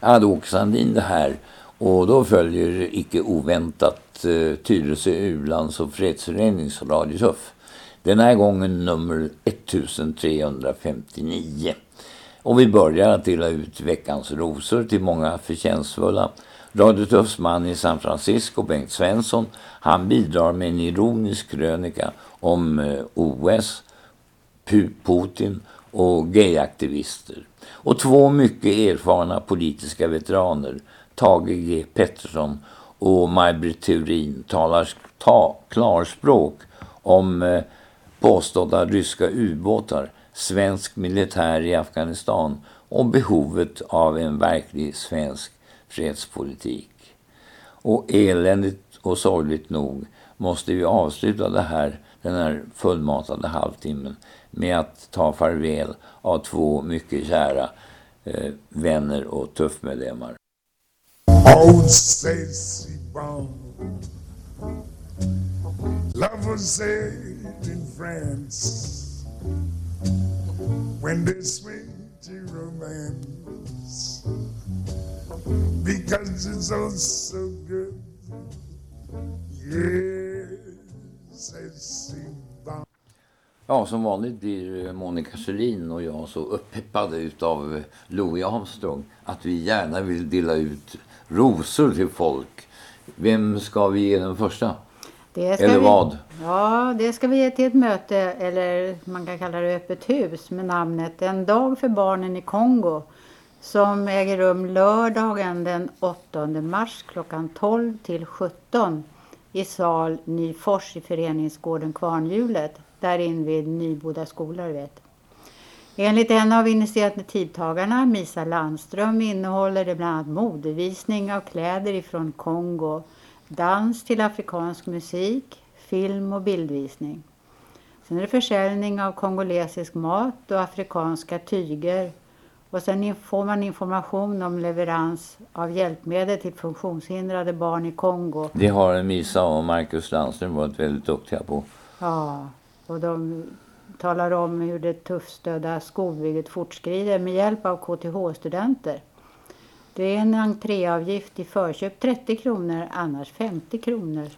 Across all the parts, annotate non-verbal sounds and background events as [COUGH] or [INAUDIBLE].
hade Åke Sandin det här och då följer icke oväntat eh, Tyresö Ulands och fredsförenings Radio Tuff. Den här gången nummer 1359. Och vi börjar att dela ut veckans rosor till många förtjänstfulla. Radio Tuffs man i San Francisco, Bengt Svensson, han bidrar med en ironisk krönika om eh, OS, Putin och gayaktivister. Och två mycket erfarna politiska veteraner, Tage G Pettersson och Maj-Britt Theorin, talar ta, klarspråk om eh, påstådda ryska ubåtar, svensk militär i Afghanistan och behovet av en verklig svensk fredspolitik. Och eländigt och sorgligt nog måste vi avsluta det här, den här fullmatade halvtimmen med att ta farväl av två mycket kära eh, vänner och tuffmedlemmar. Oh, Stacy Brown Love was said in France. When they swing to romance. Because it's all so good. Yeah. Ja, som vanligt blir Monica Selin och jag så uppeppade utav Louis Armstrong att vi gärna vill dela ut rosor till folk. Vem ska vi ge den första? eller vi, vad? Ja, det ska vi ge till ett möte, eller man kan kalla det öppet hus med namnet En dag för barnen i Kongo som äger rum lördagen den 8 mars klockan 12 till 17 i sal Nyfors i föreningsgården Kvarnhjulet där invid Nyboda skola, vet. Enligt en av initiativtagarna, Misa Landström, innehåller det bland annat modevisning av kläder ifrån Kongo, dans till afrikansk musik, film och bildvisning. Sen är det försäljning av kongolesisk mat och afrikanska tyger och sen får man information om leverans av hjälpmedel till funktionshindrade barn i Kongo. Det har Misa och Marcus Landström varit väldigt duktiga på. Ja, och de talar om hur det tuffstödda skolbygget fortskrider med hjälp av KTH-studenter. Det är en entréavgift i förköp 30 kronor, annars 50 kronor.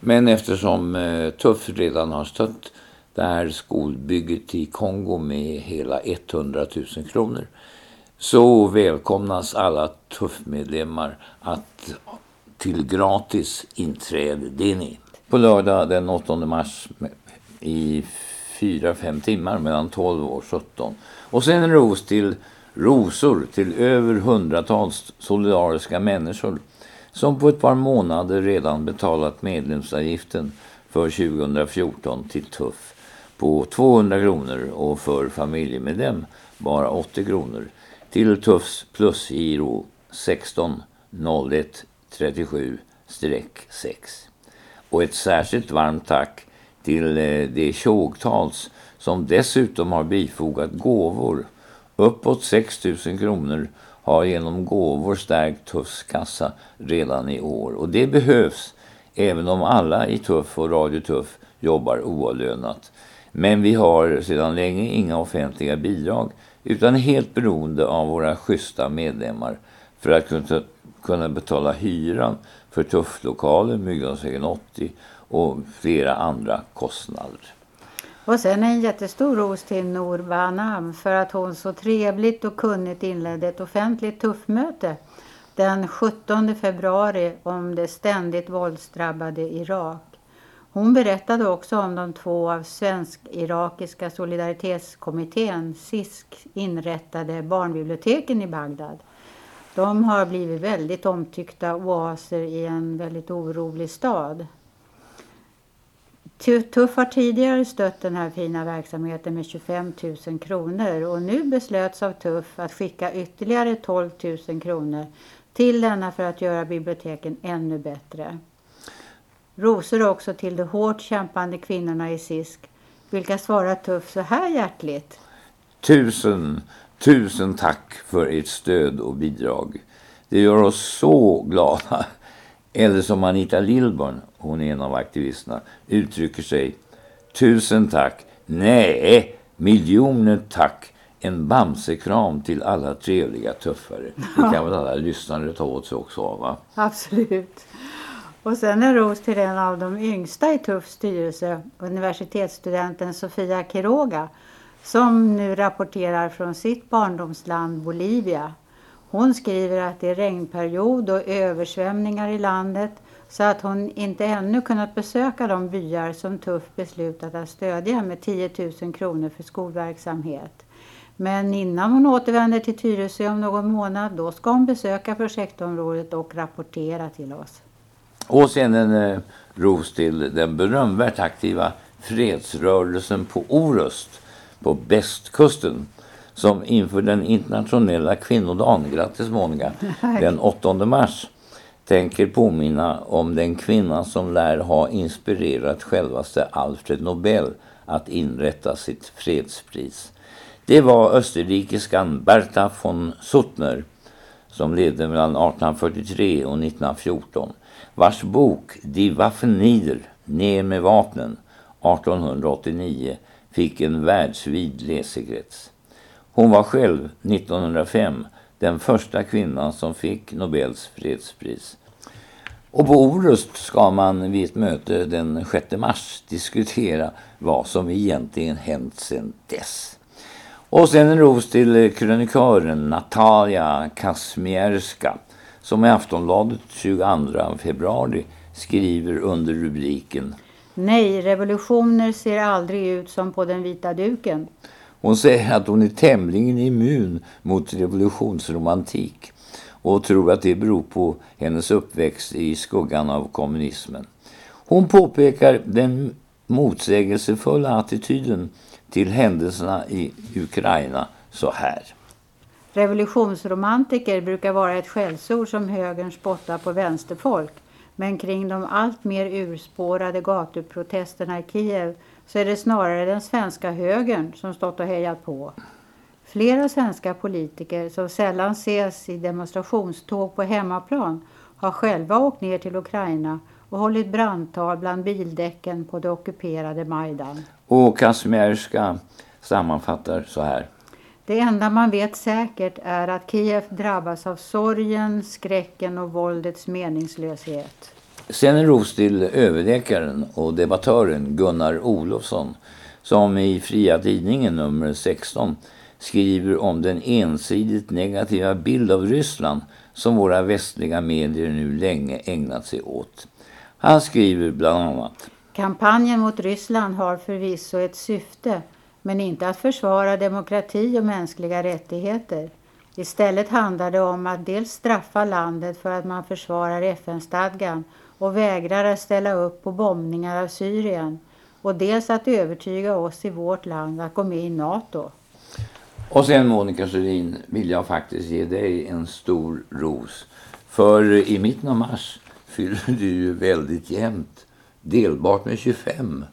Men eftersom eh, Tuff redan har stött det här skolbygget i Kongo med hela 100 000 kronor så välkomnas alla Tuff-medlemmar att till gratis inträde. Det är ni. På lördag den 8 mars i 4-5 timmar mellan 12 och 17. Och sen en ros till rosor till över hundratals solidariska människor som på ett par månader redan betalat medlemsavgiften för 2014 till Tuff på 200 kronor och för familjemedlem bara 80 kronor till Tuffs plusgiro 16 01 37 6. Och ett särskilt varmt tack till eh, det de tjogtals som dessutom har bifogat gåvor. Uppåt 6 000 kronor har genom gåvor stärkt Tuffs kassa redan i år. Och det behövs även om alla i Tuff och Radio Tuff jobbar oavlönat. Men vi har sedan länge inga offentliga bidrag utan är helt beroende av våra schyssta medlemmar för att kunna betala hyran för Tufflokalen, Myggdagsvägen 80 och flera andra kostnader. Och sen en jättestor ros till Noor Banam för att hon så trevligt och kunnigt inledde ett offentligt tuffmöte den 17 februari om det ständigt våldsdrabbade Irak. Hon berättade också om de två av Svensk-Irakiska solidaritetskommittén, SISK, inrättade barnbiblioteken i Bagdad. De har blivit väldigt omtyckta oaser i en väldigt orolig stad. Tuff har tidigare stött den här fina verksamheten med 25 000 kronor och nu beslöts av Tuff att skicka ytterligare 12 000 kronor till denna för att göra biblioteken ännu bättre. Rosor också till de hårt kämpande kvinnorna i SISK, vilka svarar Tuff så här hjärtligt. Tusen, tusen tack för ert stöd och bidrag. Det gör oss så glada. Eller som Anita Lillborn, hon är en av aktivisterna, uttrycker sig. Tusen tack. Nej, miljoner tack. en bamsekram till alla trevliga tuffare. Det kan väl alla lyssnare ta åt sig också av va? Absolut. Och sen en ros till en av de yngsta i Tuffs styrelse, universitetsstudenten Sofia Quiroga, som nu rapporterar från sitt barndomsland Bolivia. Hon skriver att det är regnperiod och översvämningar i landet så att hon inte ännu kunnat besöka de byar som Tuff beslutat att stödja med 10 000 kronor för skolverksamhet. Men innan hon återvänder till Tyresö om någon månad, då ska hon besöka projektområdet och rapportera till oss. Och sen en eh, ros till den berömvärt aktiva fredsrörelsen på Orust på västkusten som inför den internationella kvinnodagen, grattis Monica, [LAUGHS] den 8 mars tänker påminna om den kvinna som lär ha inspirerat självaste Alfred Nobel att inrätta sitt fredspris. Det var österrikiskan Bertha von Suttner som levde mellan 1843 och 1914 vars bok Die Waffen nieder, Ner med vapnen 1889 fick en världsvid läsekrets. Hon var själv 1905 den första kvinnan som fick Nobels fredspris. Och på Orust ska man vid ett möte den 6 mars diskutera vad som egentligen hänt sedan dess. Och sen en ros till krönikören Natalia Kasmierska som i Aftonbladet 22 februari skriver under rubriken Nej, revolutioner ser aldrig ut som på den vita duken. Hon säger att hon är tämligen immun mot revolutionsromantik och tror att det beror på hennes uppväxt i skuggan av kommunismen. Hon påpekar den motsägelsefulla attityden till händelserna i Ukraina så här. Revolutionsromantiker brukar vara ett skällsord som högern spottar på vänsterfolk. Men kring de allt mer urspårade gatuprotesterna i Kiev så är det snarare den svenska högern som stått och hejat på. Flera svenska politiker som sällan ses i demonstrationståg på hemmaplan har själva åkt ner till Ukraina och hållit brandtal bland bildäcken på det ockuperade Majdan. Och Kazimierska sammanfattar så här. Det enda man vet säkert är att Kiev drabbas av sorgen, skräcken och våldets meningslöshet. Sen en ros till överläkaren och debattören Gunnar Olofsson som i Fria Tidningen nummer 16 skriver om den ensidigt negativa bild av Ryssland som våra västliga medier nu länge ägnat sig åt. Han skriver bland annat Kampanjen mot Ryssland har förvisso ett syfte men inte att försvara demokrati och mänskliga rättigheter. Istället handlar det om att dels straffa landet för att man försvarar FN-stadgan och vägrar att ställa upp på bombningar av Syrien och dels att övertyga oss i vårt land att gå med i NATO. Och sen Monica Sjödin vill jag faktiskt ge dig en stor ros. För i mitten av mars fyller du ju väldigt jämnt. Delbart med 25.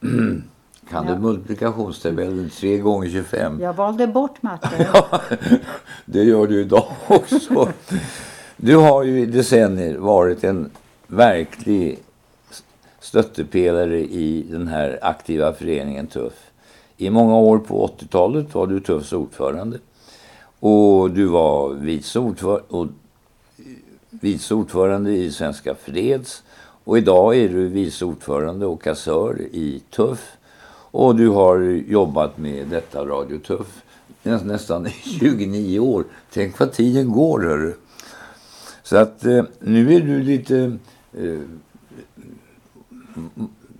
[CLEARS THROAT] Kan ja. du multiplikationstabellen 3 gånger 25? Jag valde bort matte. [LAUGHS] ja, det gör du idag också. [LAUGHS] Du har ju i decennier varit en verklig stöttepelare i den här aktiva föreningen Tuff. I många år på 80-talet var du Tuffs ordförande. Och du var vice ordförande, och, vice ordförande i Svenska Freds. Och idag är du vice ordförande och kassör i Tuff. Och du har jobbat med detta Radio Tuff nästan [LAUGHS] 29 år. Tänk vad tiden går, hörru. Så att eh, nu är du lite... Eh,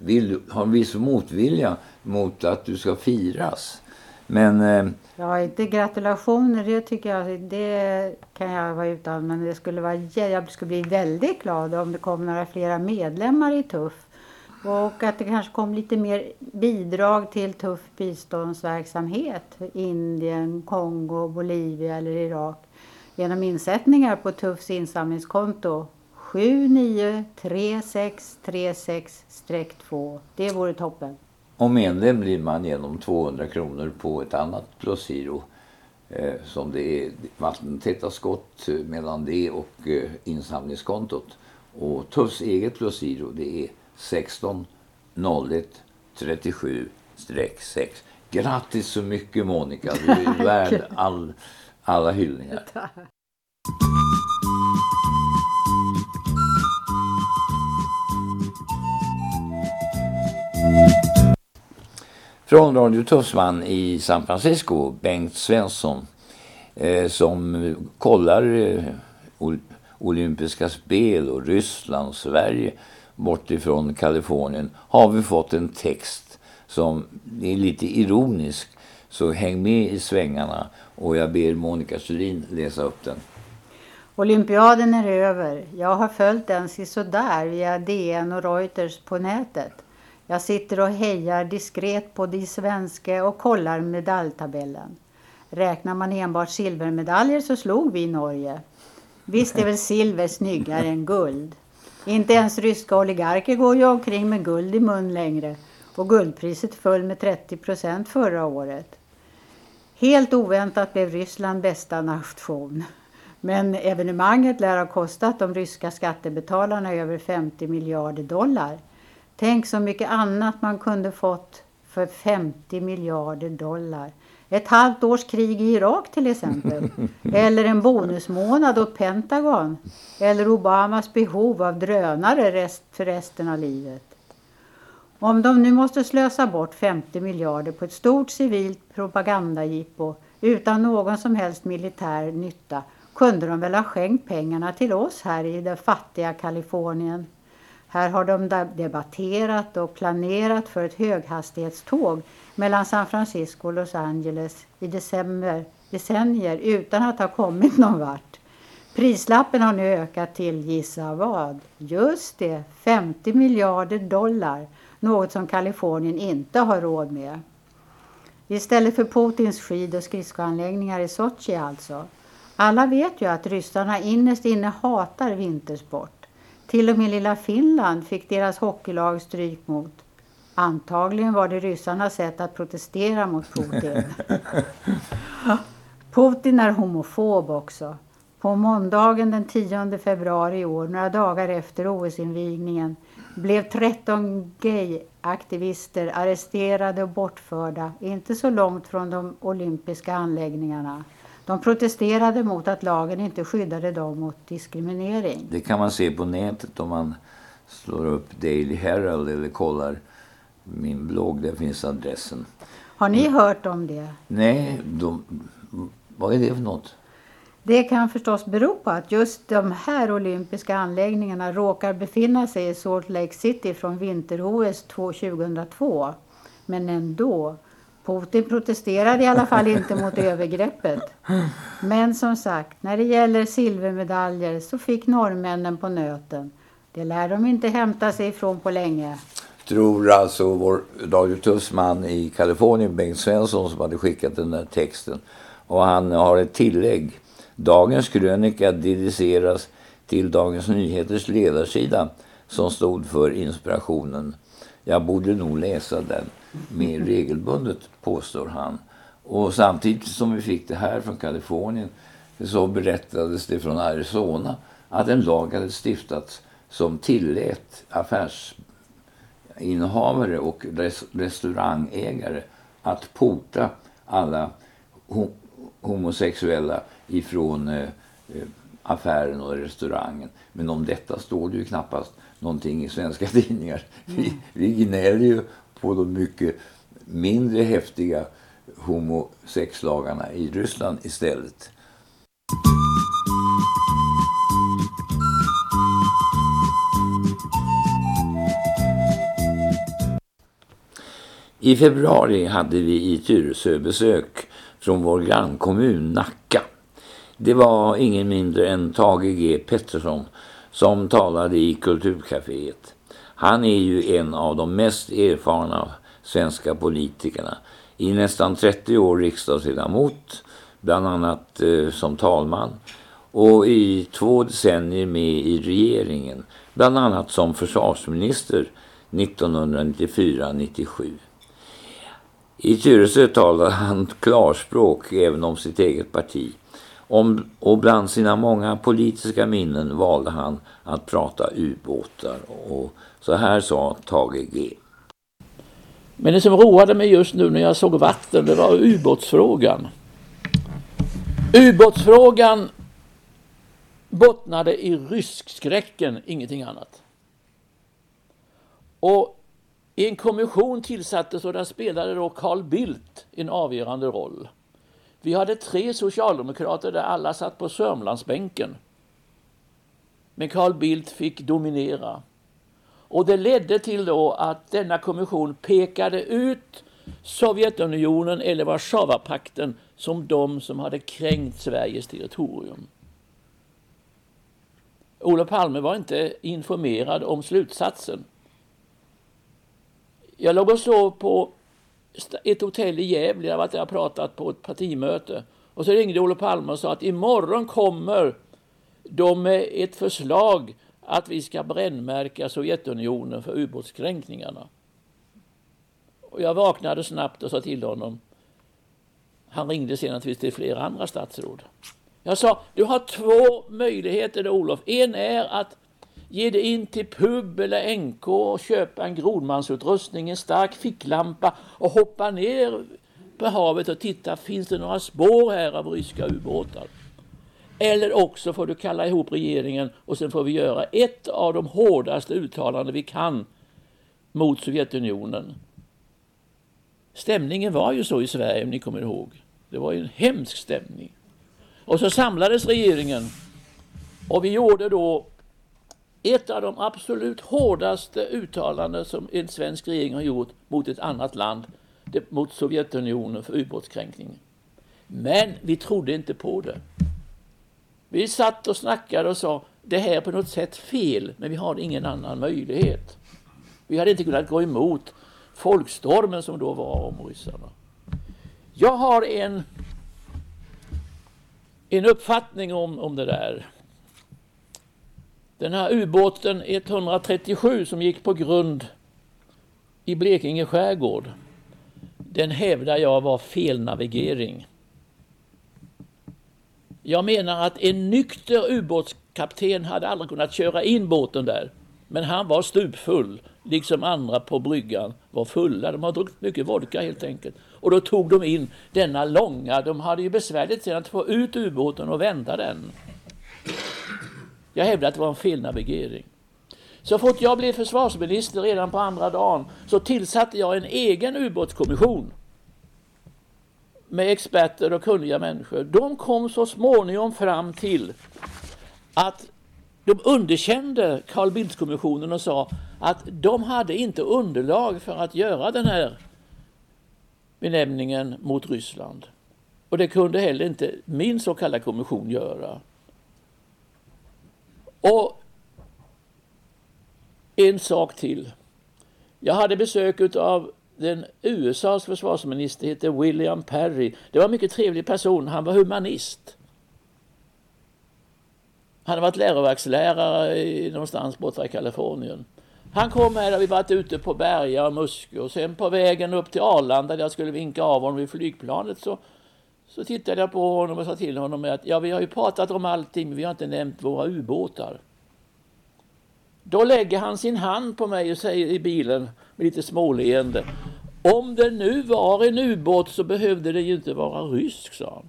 vill, har en viss motvilja mot att du ska firas. Men... Eh, ja, inte gratulationer, det tycker jag, det kan jag vara utan. Men det skulle vara, jag skulle bli väldigt glad om det kom några flera medlemmar i Tuff. Och att det kanske kom lite mer bidrag till Tuff biståndsverksamhet. Indien, Kongo, Bolivia eller Irak. Genom insättningar på Tuffs insamlingskonto 793636-2. Det vore toppen. Om medlem blir man genom 200 kronor på ett annat plusgiro eh, som det är vattentäta skott mellan det och eh, insamlingskontot. Och Tuffs eget plusgiro det är 16 01 37 6. Grattis så mycket Monica. Du är [LAUGHS] värd all, alla hyllningar. Från Radio Tussman i San Francisco, Bengt Svensson, eh, som kollar eh, olympiska spel och Ryssland och Sverige bortifrån Kalifornien har vi fått en text som är lite ironisk. Så häng med i svängarna och jag ber Monica Selin läsa upp den. Olympiaden är över. Jag har följt den sådär via DN och Reuters på nätet. Jag sitter och hejar diskret på de svenska och kollar medaljtabellen. Räknar man enbart silvermedaljer så slog vi Norge. Visst är väl silver snyggare än guld. Inte ens ryska oligarker går ju omkring med guld i mun längre och guldpriset föll med 30 procent förra året. Helt oväntat blev Ryssland bästa nation. Men evenemanget lär ha kostat de ryska skattebetalarna över 50 miljarder dollar. Tänk så mycket annat man kunde fått för 50 miljarder dollar. Ett halvt års krig i Irak till exempel. [LAUGHS] Eller en bonusmånad åt Pentagon. Eller Obamas behov av drönare rest för resten av livet. Om de nu måste slösa bort 50 miljarder på ett stort civilt propagandajippo utan någon som helst militär nytta kunde de väl ha skänkt pengarna till oss här i det fattiga Kalifornien. Här har de debatterat och planerat för ett höghastighetståg mellan San Francisco och Los Angeles i december, decennier utan att ha kommit någon vart. Prislappen har nu ökat till, gissa vad? Just det, 50 miljarder dollar. Något som Kalifornien inte har råd med. Istället för Putins skid och skridskoanläggningar i Sochi alltså. Alla vet ju att ryssarna innerst inne hatar vintersport. Till och med lilla Finland fick deras hockeylag stryk mot. Antagligen var det ryssarnas sätt att protestera mot Putin. [LAUGHS] Putin är homofob också. På måndagen den 10 februari i år, några dagar efter OS-invigningen, blev 13 gay-aktivister arresterade och bortförda, inte så långt från de olympiska anläggningarna. De protesterade mot att lagen inte skyddade dem mot diskriminering. Det kan man se på nätet om man slår upp Daily Herald eller kollar min blogg. Där finns adressen. Har ni hört om det? Nej, de, vad är det för något? Det kan förstås bero på att just de här olympiska anläggningarna råkar befinna sig i Salt Lake City från vinter-OS 2002. Men ändå. Putin protesterade i alla fall inte mot [LAUGHS] övergreppet. Men som sagt, när det gäller silvermedaljer så fick norrmännen på nöten. Det lär de inte hämta sig ifrån på länge. Tror alltså vår Radio Tussman i Kalifornien, Bengt Svensson, som hade skickat den där texten. Och han har ett tillägg. Dagens krönika dediceras till Dagens Nyheters ledarsida som stod för inspirationen. Jag borde nog läsa den mer [LAUGHS] regelbundet, påstår han. Och samtidigt som vi fick det här från Kalifornien så berättades det från Arizona att en lag hade stiftats som tillät affärsinnehavare och res restaurangägare att porta alla ho homosexuella ifrån eh, eh, affären och restaurangen. Men om detta står det ju knappast någonting i svenska [LAUGHS] tidningar. Vi, vi gnäller ju på de mycket mindre häftiga homosexlagarna i Ryssland istället. I februari hade vi i Tyresö besök från vår grannkommun Nacka. Det var ingen mindre än Tage G Pettersson som talade i Kulturcaféet. Han är ju en av de mest erfarna svenska politikerna. I nästan 30 år riksdagsledamot, bland annat eh, som talman. Och i två decennier med i regeringen, bland annat som försvarsminister 1994-97. I Tyresö talade han klarspråk även om sitt eget parti. Om, och bland sina många politiska minnen valde han att prata ubåtar. Och så här sa Tage G. Men det som roade mig just nu när jag såg vatten, det var ubåtsfrågan. Ubåtsfrågan bottnade i ryskskräcken, ingenting annat. Och en kommission tillsattes och där spelade då Carl Bildt en avgörande roll. Vi hade tre socialdemokrater där alla satt på Sörmlandsbänken. Men Carl Bildt fick dominera. Och det ledde till då att denna kommission pekade ut Sovjetunionen eller Warszawapakten som de som hade kränkt Sveriges territorium. Olof Palme var inte informerad om slutsatsen. Jag låg och sov på ett hotell i Gävle, jag hade varit där och pratat på ett partimöte. Och så ringde Olof Palme och sa att imorgon kommer de med ett förslag att vi ska brännmärka Sovjetunionen för ubåtskränkningarna. Och jag vaknade snabbt och sa till honom. Han ringde sen naturligtvis till flera andra statsråd. Jag sa, du har två möjligheter Olof. En är att ge dig in till pub eller NK och köpa en grodmansutrustning, en stark ficklampa och hoppa ner på havet och titta, finns det några spår här av ryska ubåtar? Eller också får du kalla ihop regeringen och sen får vi göra ett av de hårdaste uttalanden vi kan mot Sovjetunionen. Stämningen var ju så i Sverige, om ni kommer ihåg. Det var ju en hemsk stämning. Och så samlades regeringen och vi gjorde då ett av de absolut hårdaste uttalanden som en svensk regering har gjort mot ett annat land, mot Sovjetunionen för ubåtskränkning. Men vi trodde inte på det. Vi satt och snackade och sa det här är på något sätt fel, men vi har ingen annan möjlighet. Vi hade inte kunnat gå emot folkstormen som då var om ryssarna. Jag har en, en uppfattning om, om det där. Den här ubåten 137 som gick på grund i Blekinge skärgård. Den hävdar jag var felnavigering. Jag menar att en nykter ubåtskapten hade aldrig kunnat köra in båten där. Men han var stupfull, liksom andra på bryggan var fulla. De har druckit mycket vodka helt enkelt. Och då tog de in denna långa, de hade ju besvärligt sedan att få ut ubåten och vända den. Jag hävdar att det var en felnavigering. Så fort jag blev försvarsminister redan på andra dagen så tillsatte jag en egen ubåtskommission med experter och kunniga människor. De kom så småningom fram till att de underkände Carl Bildt-kommissionen och sa att de hade inte underlag för att göra den här benämningen mot Ryssland. Och det kunde heller inte min så kallade kommission göra. Och en sak till. Jag hade besök av den USAs försvarsminister hette William Perry. Det var en mycket trevlig person. Han var humanist. Han hade varit läroverkslärare någonstans borta i Kalifornien. Han kom här, vi varit ute på Berga och Muskö och sen på vägen upp till Arlanda där jag skulle vinka av honom vid flygplanet så, så tittade jag på honom och sa till honom att ja, vi har ju pratat om allting men vi har inte nämnt våra ubåtar. Då lägger han sin hand på mig och säger i bilen med lite småleende. Om det nu var en ubåt så behövde det ju inte vara rysk, sa han.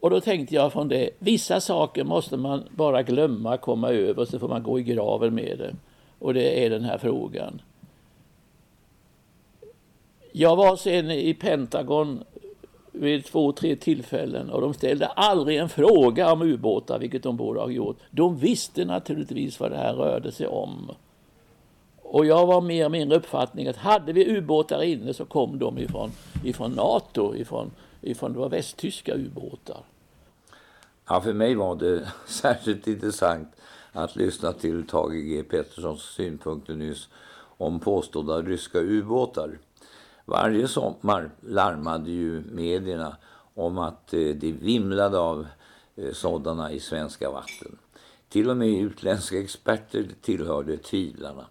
Och då tänkte jag från det, vissa saker måste man bara glömma, komma över, så får man gå i graven med det. Och det är den här frågan. Jag var sen i Pentagon vid två, tre tillfällen och de ställde aldrig en fråga om ubåtar, vilket de borde ha gjort. De visste naturligtvis vad det här rörde sig om. Och jag var mer min uppfattning att hade vi ubåtar inne så kom de ifrån, ifrån NATO, ifrån, ifrån det var västtyska ubåtar. Ja, för mig var det [LAUGHS] särskilt intressant att lyssna till Tage G Petterssons synpunkter nyss om påstådda ryska ubåtar. Varje sommar larmade ju medierna om att eh, det vimlade av eh, sådana i svenska vatten. Till och med utländska experter tillhörde tvivlarna.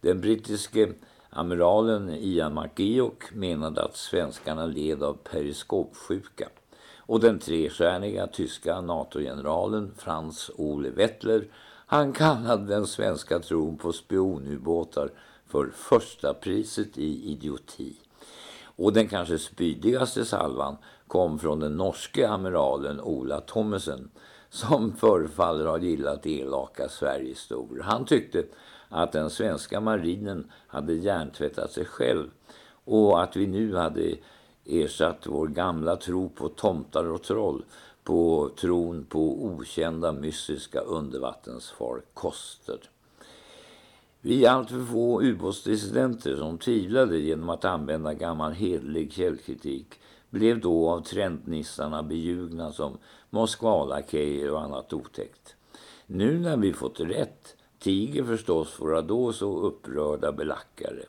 Den brittiske amiralen Ian McGeoch menade att svenskarna led av periskopsjuka. Och den trestjärniga tyska NATO-generalen Franz Ole Wettler han kallade den svenska tron på spionubåtar för första priset i idioti. Och den kanske spydigaste salvan kom från den norske amiralen Ola Thommessen som förefaller ha gillat elaka Sverigestor. Han tyckte att den svenska marinen hade hjärntvättat sig själv och att vi nu hade ersatt vår gamla tro på tomtar och troll på tron på okända mystiska undervattensfarkoster. Vi är alltför få ubåtsdissidenter som tvivlade genom att använda gammal hedlig källkritik blev då av trendnissarna beljugna som Moskvalakejer och annat otäckt. Nu när vi fått rätt tiger förstås våra då så upprörda belackare.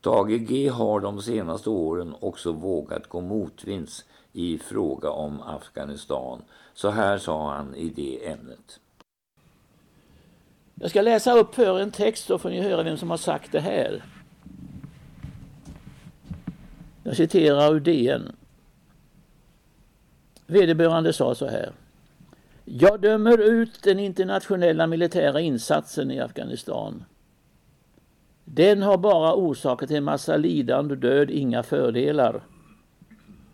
Tage G har de senaste åren också vågat gå motvinds i fråga om Afghanistan. Så här sa han i det ämnet. Jag ska läsa upp för en text så får ni höra vem som har sagt det här. Jag citerar ur DN. Vederbörande sa så här. Jag dömer ut den internationella militära insatsen i Afghanistan. Den har bara orsakat en massa lidande och död, inga fördelar.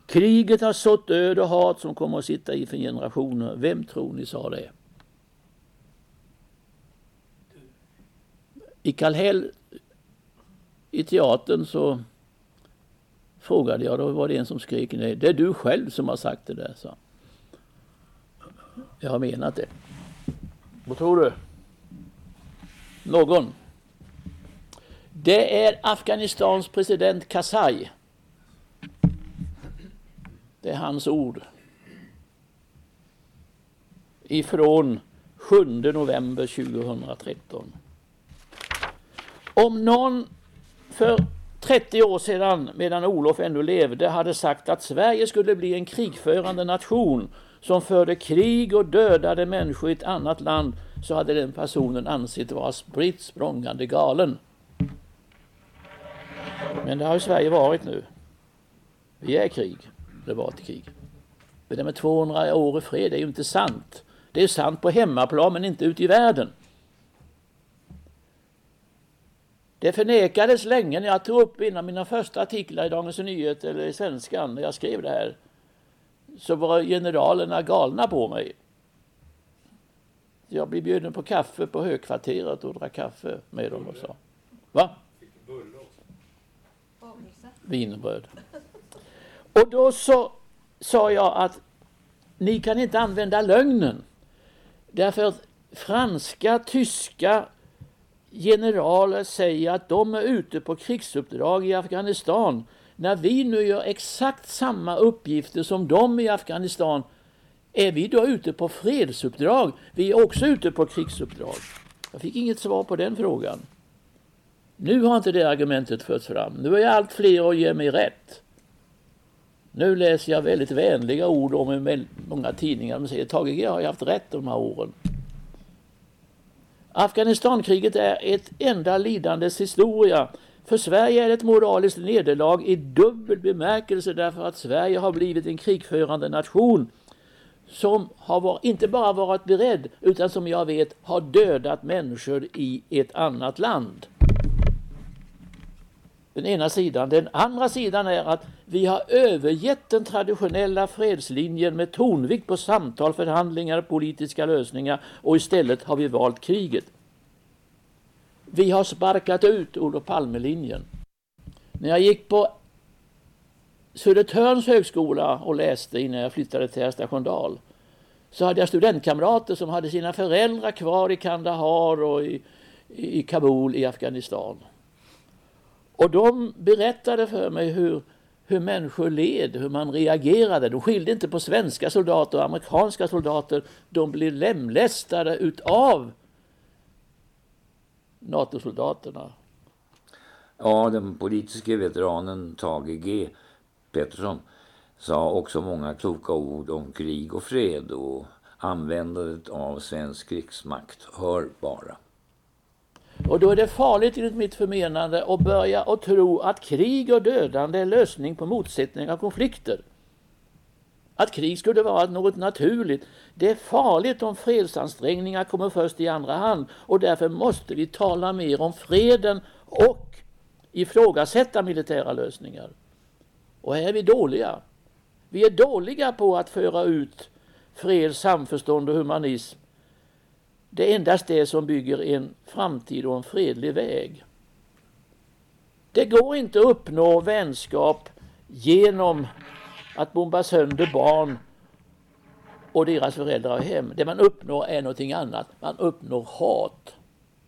Kriget har sått död och hat som kommer att sitta i för generationer. Vem tror ni sa det? I Kallhäll i teatern så frågade jag, då var det en som skrek nej. Det är du själv som har sagt det där, sa jag har menat det. Vad tror du? Någon? Det är Afghanistans president Karzai. Det är hans ord. Ifrån 7 november 2013. Om någon för 30 år sedan, medan Olof ännu levde, hade sagt att Sverige skulle bli en krigförande nation som förde krig och dödade människor i ett annat land så hade den personen ansett vara spritt språngande galen. Men det har ju Sverige varit nu. Vi är i krig. Det var ett krig. Men det med 200 år i fred är ju inte sant. Det är sant på hemmaplan men inte ute i världen. Det förnekades länge när jag tog upp en av mina första artiklar i Dagens Nyheter eller i Svenskan när jag skrev det här. Så var generalerna galna på mig. Jag blev bjuden på kaffe på högkvarteret och drack kaffe med dem och sa. Va? Wienerbröd. Och då så sa jag att ni kan inte använda lögnen. Därför att franska, tyska, generaler säger att de är ute på krigsuppdrag i Afghanistan. När vi nu gör exakt samma uppgifter som de i Afghanistan, är vi då ute på fredsuppdrag? Vi är också ute på krigsuppdrag. Jag fick inget svar på den frågan. Nu har inte det argumentet förts fram. Nu är allt fler och ger mig rätt. Nu läser jag väldigt vänliga ord om i många tidningar. De säger Tage G har ju haft rätt de här åren. Afghanistankriget är ett enda lidandes historia. För Sverige är det ett moraliskt nederlag i dubbel bemärkelse därför att Sverige har blivit en krigförande nation som har var, inte bara varit beredd utan som jag vet har dödat människor i ett annat land. Den ena sidan. Den andra sidan är att vi har övergett den traditionella fredslinjen med tonvikt på samtal, förhandlingar, politiska lösningar och istället har vi valt kriget. Vi har sparkat ut Olof Palme-linjen. När jag gick på Södertörns högskola och läste innan jag flyttade till Ersta Sköndal så hade jag studentkamrater som hade sina föräldrar kvar i Kandahar och i, i Kabul i Afghanistan. Och de berättade för mig hur, hur människor led, hur man reagerade. De skilde inte på svenska soldater och amerikanska soldater. De blev lemlästade utav NATO-soldaterna. Ja, den politiska veteranen Tage G Pettersson sa också många kloka ord om krig och fred och användandet av svensk krigsmakt. Hör bara. Och då är det farligt enligt mitt förmenande att börja och tro att krig och dödande är lösning på motsättningar och konflikter. Att krig skulle vara något naturligt. Det är farligt om fredsansträngningar kommer först i andra hand och därför måste vi tala mer om freden och ifrågasätta militära lösningar. Och här är vi dåliga. Vi är dåliga på att föra ut fred, samförstånd och humanism. Det är endast det som bygger en framtid och en fredlig väg. Det går inte att uppnå vänskap genom att bomba sönder barn och deras föräldrar och hem. Det man uppnår är någonting annat. Man uppnår hat.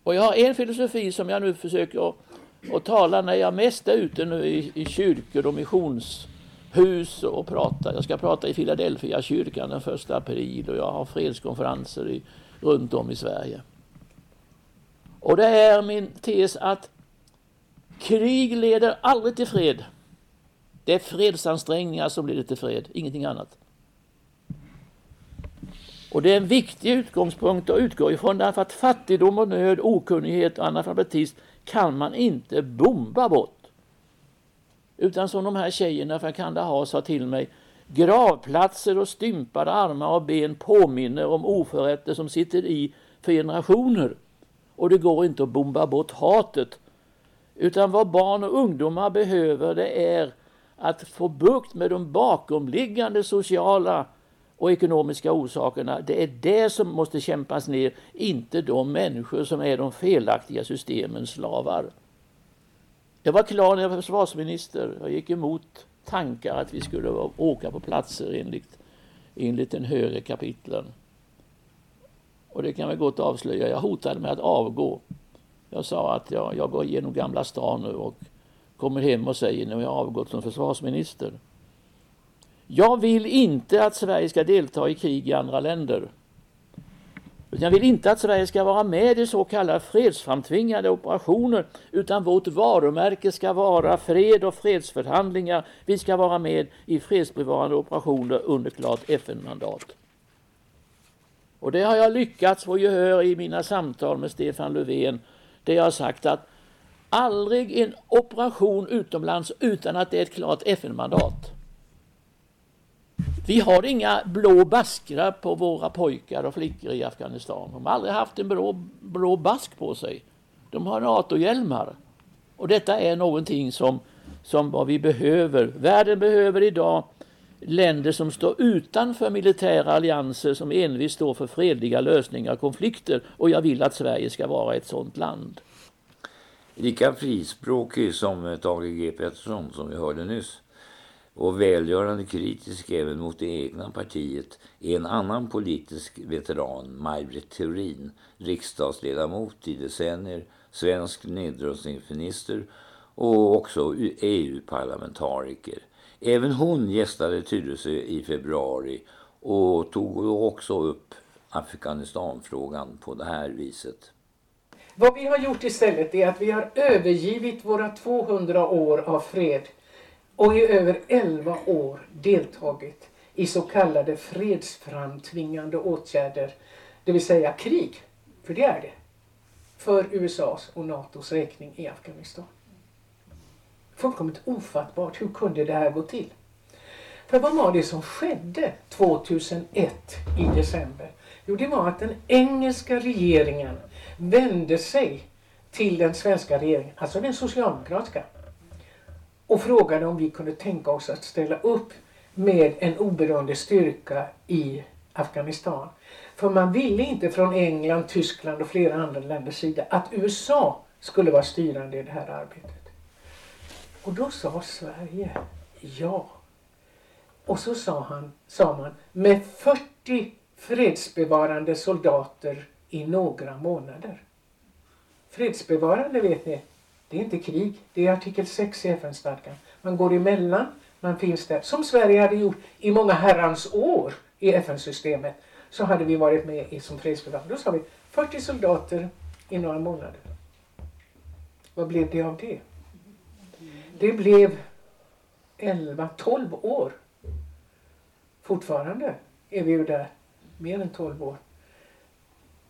Och jag har en filosofi som jag nu försöker att tala när jag mest är ute nu i, i kyrkor och missionshus och pratar. Jag ska prata i Philadelphia kyrkan den första april och jag har fredskonferenser i, runt om i Sverige. Och det är min tes att krig leder aldrig till fred. Det är fredsansträngningar som leder till fred, ingenting annat. Och det är en viktig utgångspunkt att utgå ifrån därför att fattigdom och nöd, okunnighet och analfabetism kan man inte bomba bort. Utan som de här tjejerna från Kandahar sa till mig, gravplatser och stympade armar och ben påminner om oförrätter som sitter i för generationer. Och det går inte att bomba bort hatet. Utan vad barn och ungdomar behöver det är att få bukt med de bakomliggande sociala och ekonomiska orsakerna. Det är det som måste kämpas ner, inte de människor som är de felaktiga systemens slavar. Jag var klar när jag var försvarsminister. Jag gick emot tankar att vi skulle åka på platser enligt, enligt den högre kapitlen. Och det kan vi gott avslöja. Jag hotade med att avgå. Jag sa att jag, jag går igenom Gamla stan nu och kommer hem och säger när jag avgått som försvarsminister. Jag vill inte att Sverige ska delta i krig i andra länder. Jag vill inte att Sverige ska vara med i så kallade fredsframtvingade operationer utan vårt varumärke ska vara fred och fredsförhandlingar. Vi ska vara med i fredsbevarande operationer under klart FN-mandat. Och det har jag lyckats få gehör i mina samtal med Stefan Löfven. Det jag har sagt att aldrig en operation utomlands utan att det är ett klart FN-mandat. Vi har inga blå baskrar på våra pojkar och flickor i Afghanistan. De har aldrig haft en blå, blå bask på sig. De har NATO-hjälmar. Och detta är någonting som, som vad vi behöver. Världen behöver idag länder som står utanför militära allianser som envist står för fredliga lösningar av konflikter. Och jag vill att Sverige ska vara ett sådant land. Lika frispråkig som eh, Tage G Pettersson som vi hörde nyss och välgörande kritisk även mot det egna partiet är en annan politisk veteran, Maj-Britt Theorin, riksdagsledamot i decennier, svensk nedrustningsminister och också EU-parlamentariker. Även hon gästade Tyresö i februari och tog också upp Afghanistanfrågan på det här viset. Vad vi har gjort istället är att vi har övergivit våra 200 år av fred och i över 11 år deltagit i så kallade fredsframtvingande åtgärder, det vill säga krig, för det är det, för USAs och NATOs räkning i Afghanistan. Fullkomligt ofattbart, hur kunde det här gå till? För vad var det som skedde 2001 i december? Jo, det var att den engelska regeringen vände sig till den svenska regeringen, alltså den socialdemokratiska, och frågade om vi kunde tänka oss att ställa upp med en oberoende styrka i Afghanistan. För man ville inte från England, Tyskland och flera andra länders sida att USA skulle vara styrande i det här arbetet. Och då sa Sverige ja. Och så sa, han, sa man med 40 fredsbevarande soldater i några månader. Fredsbevarande vet ni, det är inte krig, det är artikel 6 i FN-stadgan. Man går emellan, man finns där. Som Sverige hade gjort i många herrans år i FN-systemet så hade vi varit med i som fredsbevarande. Då sa vi 40 soldater i några månader. Vad blev det av det? Det blev 11, 12 år. Fortfarande är vi ju där, mer än 12 år.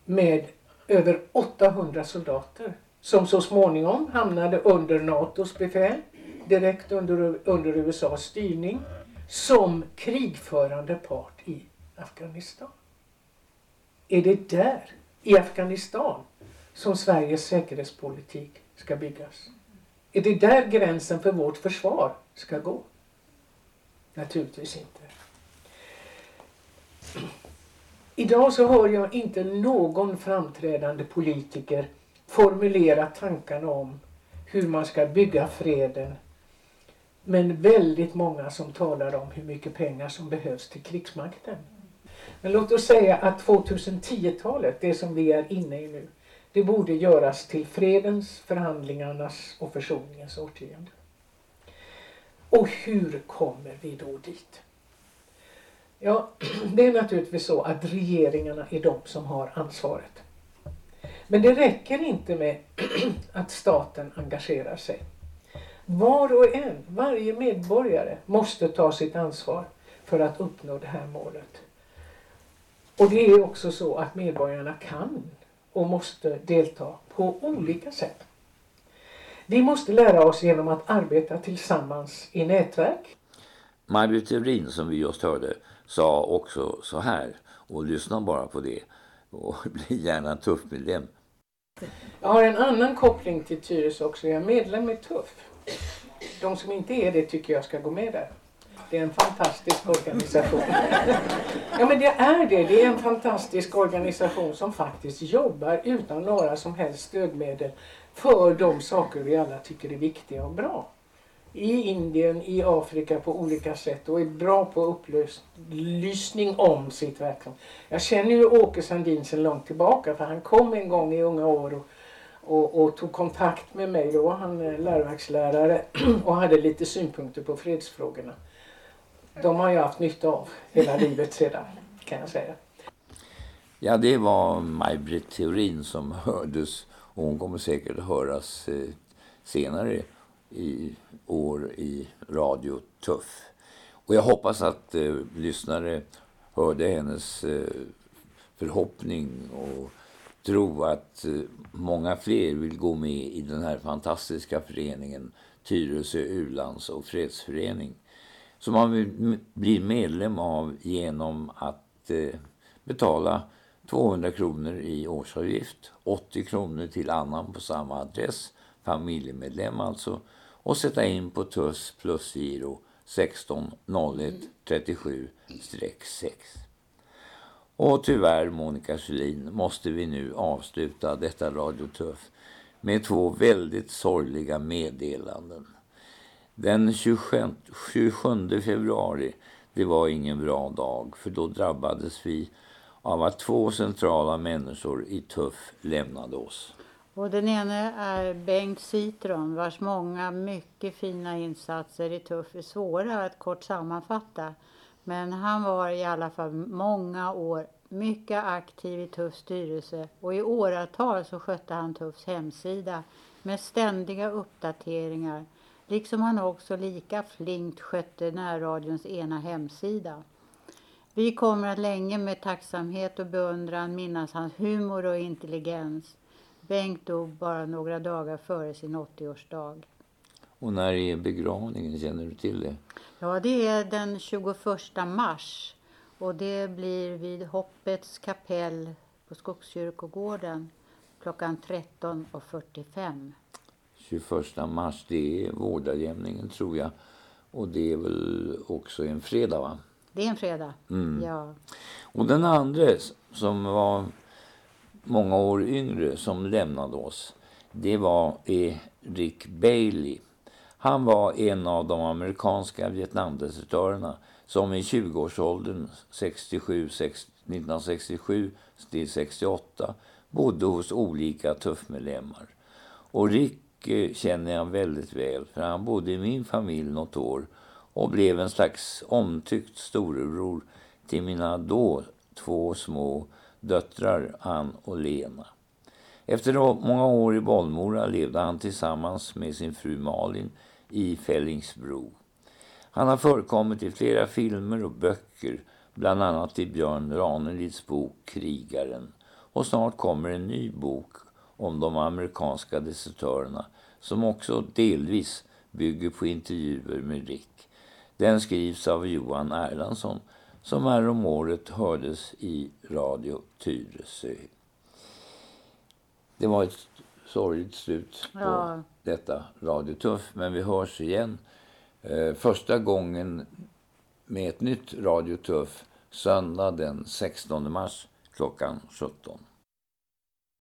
Med över 800 soldater som så småningom hamnade under NATOs befäl, direkt under, under USAs styrning, som krigförande part i Afghanistan. Är det där, i Afghanistan, som Sveriges säkerhetspolitik ska byggas. Är det där gränsen för vårt försvar ska gå? Naturligtvis inte. Idag så hör jag inte någon framträdande politiker formulera tankarna om hur man ska bygga freden. Men väldigt många som talar om hur mycket pengar som behövs till krigsmakten. Men låt oss säga att 2010-talet, det som vi är inne i nu, det borde göras till fredens, förhandlingarnas och försoningens årtionde. Och hur kommer vi då dit? Ja, [CLEARS THROAT] det är naturligtvis så att regeringarna är de som har ansvaret. Men det räcker inte med [CLEARS THROAT] att staten engagerar sig. Var och en, varje medborgare, måste ta sitt ansvar för att uppnå det här målet. Och det är också så att medborgarna kan och måste delta på olika sätt. Vi måste lära oss genom att arbeta tillsammans i nätverk. Maj Britt Theorin som vi just hörde sa också så här och lyssna bara på det och [LAUGHS] bli gärna tuff-medlem. Jag har en annan koppling till Tyresö också. Jag är medlem i Tuff. De som inte är det tycker jag ska gå med där. Det är en fantastisk organisation. Ja men det är det. Det är en fantastisk organisation som faktiskt jobbar utan några som helst stödmedel för de saker vi alla tycker är viktiga och bra. I Indien, i Afrika på olika sätt och är bra på upplysning om sitt verksamhet. Jag känner ju Åke Sandin sedan långt tillbaka för han kom en gång i unga år och och, och, tog kontakt med mig då. Han är läroverkslärare [CLEARS THROAT] och hade lite synpunkter på fredsfrågorna de har jag haft nytta av hela livet sedan kan jag säga. Ja, det var Maj-Britt Theorin som hördes och hon kommer säkert att höras eh, senare i år i Radio Tuff. Och jag hoppas att eh, lyssnare hörde hennes eh, förhoppning och tro att eh, många fler vill gå med i den här fantastiska föreningen Tyresö u-lands och fredsförening som man blir medlem av genom att eh, betala 200 kronor i årsavgift, 80 kronor till annan på samma adress, familjemedlem alltså, och sätta in på TUS plusgiro 160137-6. Och tyvärr, Monica Kjellin, måste vi nu avsluta detta Radio Tuff med två väldigt sorgliga meddelanden. Den 27, 27 februari, det var ingen bra dag för då drabbades vi av att två centrala människor i Tuff lämnade oss. Och den ene är Bengt Citron vars många mycket fina insatser i Tuff är svåra att kort sammanfatta. Men han var i alla fall många år mycket aktiv i Tuffs styrelse och i åratal så skötte han Tuffs hemsida med ständiga uppdateringar liksom han också lika flinkt skötte närradions ena hemsida. Vi kommer att länge med tacksamhet och beundran minnas hans humor och intelligens. Bengt dog bara några dagar före sin 80-årsdag. Och när är begravningen? Känner du till det? Ja, det är den 21 mars. Och det blir vid Hoppets kapell på Skogskyrkogården klockan 13.45. 21 mars, det är vårdarjämningen tror jag. Och det är väl också en fredag va? Det är en fredag, mm. ja. Och den andra som var många år yngre som lämnade oss, det var Rick Bailey. Han var en av de amerikanska Vietnamdesertörerna som i 20-årsåldern 1967 till 68 bodde hos olika tuffmedlemmar. Och Rick eh, känner jag väldigt väl för han bodde i min familj något år och blev en slags omtyckt storebror till mina då två små döttrar Ann och Lena. Efter många år i Bollmora levde han tillsammans med sin fru Malin i Fällingsbro. Han har förekommit i flera filmer och böcker, bland annat i Björn Ranelids bok Krigaren. Och snart kommer en ny bok om de amerikanska desertörerna som också delvis bygger på intervjuer med Rick. Den skrivs av Johan Erlandsson som är om året hördes i Radio Tyresö. Det var ett sorgligt slut på Ja. detta Radio Tuff. Men vi hörs igen eh, första gången med ett nytt Radio Tuff söndag den 16 mars klockan 17.